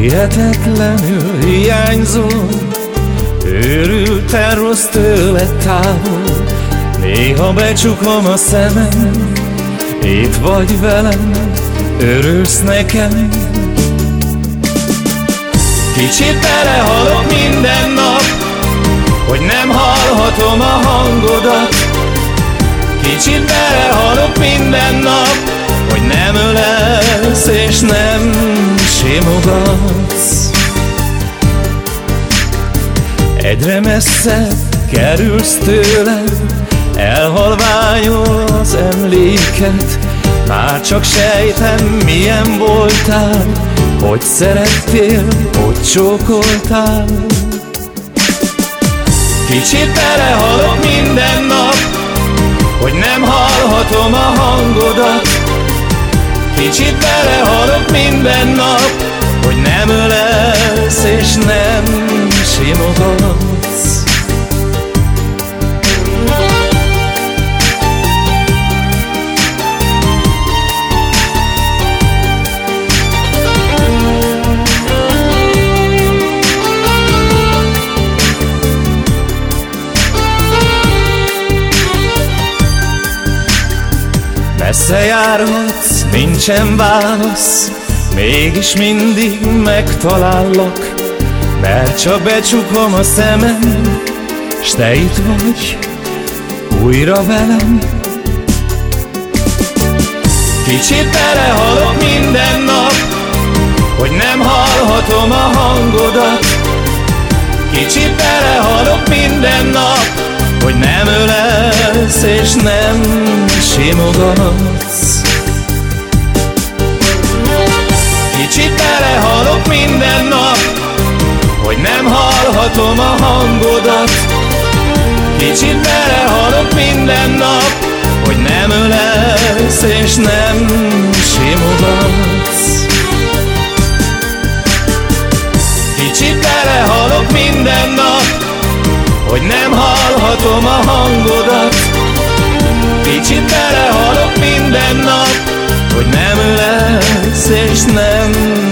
Hihetetlenül hiányzol Őrülten rossz tőle távol Néha becsukom a szemem Itt vagy velem Örülsz nekem. Kicsit belehalok minden nap Hogy nem hallhatom a hangodat. Kicsit belehalok minden nap Hogy nem ölelsz és nem simogatsz Egyre messze kerülsz tőlem Elhalványol az emléket. Már csak sejtem milyen voltál Hogy szerettél, hogy csókoltál. Kicsit belehalok minden nap Hogy nem hallhatom a hangodat Kicsit belehalok minden nap Hogy nem ölelsz és nem simogatsz Messze járhatsz, nincsen válasz Mégis mindig megtalállak. Mert csak becsukom a szemem S te itt vagy, újra velem. Kicsit belehalok minden nap Hogy nem hallhatom a hangodat. Kicsit belehalok minden nap Hogy nem ölelsz és nem simogatsz. Kicsit belehalok minden nap Hogy nem hallhatom a hangodat. Kicsit belehalok minden nap Hogy nem ölelsz és nem simogatsz. Kicsit belehalok minden nap Hogy nem hallhatom a hangodat Kicsit belehalok minden nap Hogy nem ölelsz és nem